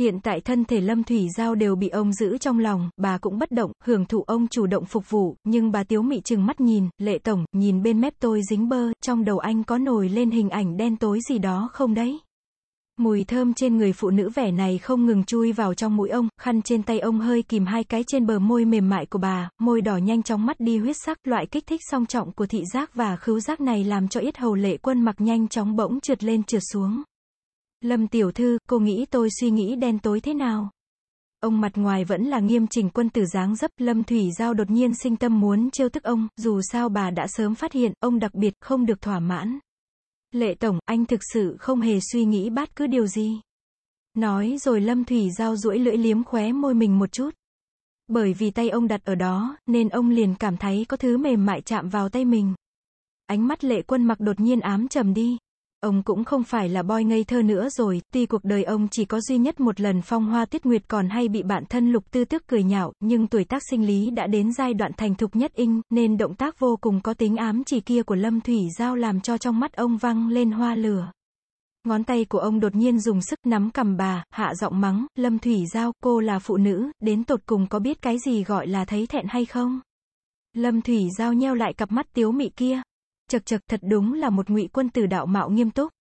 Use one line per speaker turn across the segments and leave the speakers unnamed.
Hiện tại thân thể Lâm Thủy Giao đều bị ông giữ trong lòng, bà cũng bất động, hưởng thụ ông chủ động phục vụ, nhưng bà Tiếu Mị chừng mắt nhìn, lệ tổng, nhìn bên mép tôi dính bơ, trong đầu anh có nổi lên hình ảnh đen tối gì đó không đấy? Mùi thơm trên người phụ nữ vẻ này không ngừng chui vào trong mũi ông, khăn trên tay ông hơi kìm hai cái trên bờ môi mềm mại của bà, môi đỏ nhanh chóng mắt đi huyết sắc, loại kích thích song trọng của thị giác và khứu giác này làm cho yết hầu lệ quân mặc nhanh chóng bỗng trượt lên trượt xuống. Lâm tiểu thư, cô nghĩ tôi suy nghĩ đen tối thế nào? Ông mặt ngoài vẫn là nghiêm chỉnh quân tử dáng dấp, Lâm Thủy Giao đột nhiên sinh tâm muốn trêu tức ông, dù sao bà đã sớm phát hiện, ông đặc biệt không được thỏa mãn. Lệ Tổng, anh thực sự không hề suy nghĩ bát cứ điều gì. Nói rồi Lâm Thủy Giao duỗi lưỡi liếm khóe môi mình một chút. Bởi vì tay ông đặt ở đó, nên ông liền cảm thấy có thứ mềm mại chạm vào tay mình. Ánh mắt lệ quân mặc đột nhiên ám trầm đi. Ông cũng không phải là boy ngây thơ nữa rồi, tuy cuộc đời ông chỉ có duy nhất một lần phong hoa tiết nguyệt còn hay bị bạn thân lục tư tước cười nhạo, nhưng tuổi tác sinh lý đã đến giai đoạn thành thục nhất in, nên động tác vô cùng có tính ám chỉ kia của Lâm Thủy Giao làm cho trong mắt ông văng lên hoa lửa. Ngón tay của ông đột nhiên dùng sức nắm cầm bà, hạ giọng mắng, Lâm Thủy Giao, cô là phụ nữ, đến tột cùng có biết cái gì gọi là thấy thẹn hay không? Lâm Thủy Giao nheo lại cặp mắt tiếu mị kia, Chật chật thật đúng là một ngụy quân tử đạo mạo nghiêm túc.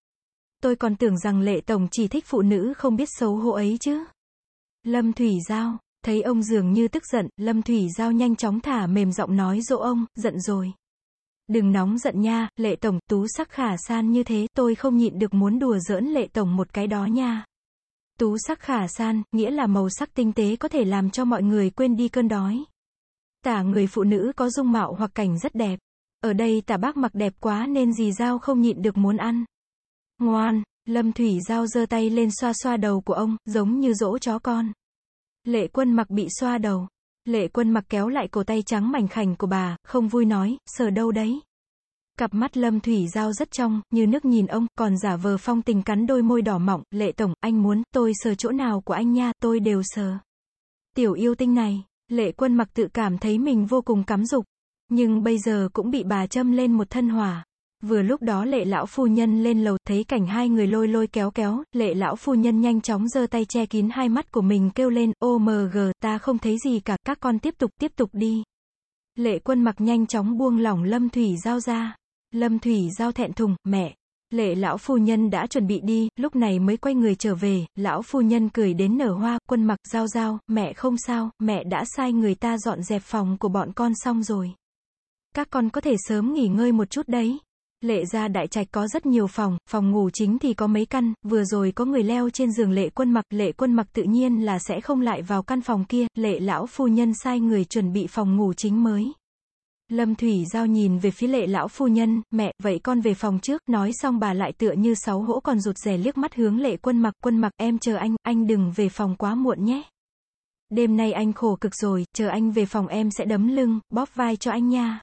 Tôi còn tưởng rằng lệ tổng chỉ thích phụ nữ không biết xấu hổ ấy chứ. Lâm Thủy Giao, thấy ông dường như tức giận, Lâm Thủy Giao nhanh chóng thả mềm giọng nói dỗ ông, giận rồi. Đừng nóng giận nha, lệ tổng, tú sắc khả san như thế, tôi không nhịn được muốn đùa giỡn lệ tổng một cái đó nha. Tú sắc khả san, nghĩa là màu sắc tinh tế có thể làm cho mọi người quên đi cơn đói. Tả người phụ nữ có dung mạo hoặc cảnh rất đẹp. Ở đây tả bác mặc đẹp quá nên dì Giao không nhịn được muốn ăn. Ngoan, Lâm Thủy Giao giơ tay lên xoa xoa đầu của ông, giống như dỗ chó con. Lệ quân mặc bị xoa đầu. Lệ quân mặc kéo lại cổ tay trắng mảnh khảnh của bà, không vui nói, sờ đâu đấy. Cặp mắt Lâm Thủy Giao rất trong, như nước nhìn ông, còn giả vờ phong tình cắn đôi môi đỏ mọng, lệ tổng, anh muốn, tôi sờ chỗ nào của anh nha, tôi đều sờ. Tiểu yêu tinh này, lệ quân mặc tự cảm thấy mình vô cùng cắm dục. Nhưng bây giờ cũng bị bà châm lên một thân hỏa. Vừa lúc đó lệ lão phu nhân lên lầu, thấy cảnh hai người lôi lôi kéo kéo, lệ lão phu nhân nhanh chóng giơ tay che kín hai mắt của mình kêu lên, OMG, ta không thấy gì cả, các con tiếp tục, tiếp tục đi. Lệ quân mặc nhanh chóng buông lỏng Lâm Thủy Giao ra. Lâm Thủy Giao thẹn thùng, mẹ. Lệ lão phu nhân đã chuẩn bị đi, lúc này mới quay người trở về, lão phu nhân cười đến nở hoa, quân mặc giao giao, mẹ không sao, mẹ đã sai người ta dọn dẹp phòng của bọn con xong rồi. Các con có thể sớm nghỉ ngơi một chút đấy. Lệ gia đại trạch có rất nhiều phòng, phòng ngủ chính thì có mấy căn, vừa rồi có người leo trên giường lệ quân mặc, lệ quân mặc tự nhiên là sẽ không lại vào căn phòng kia, lệ lão phu nhân sai người chuẩn bị phòng ngủ chính mới. Lâm Thủy Giao nhìn về phía lệ lão phu nhân, mẹ, vậy con về phòng trước, nói xong bà lại tựa như sáu hỗ còn rụt rè liếc mắt hướng lệ quân mặc, quân mặc, em chờ anh, anh đừng về phòng quá muộn nhé. Đêm nay anh khổ cực rồi, chờ anh về phòng em sẽ đấm lưng, bóp vai cho anh nha.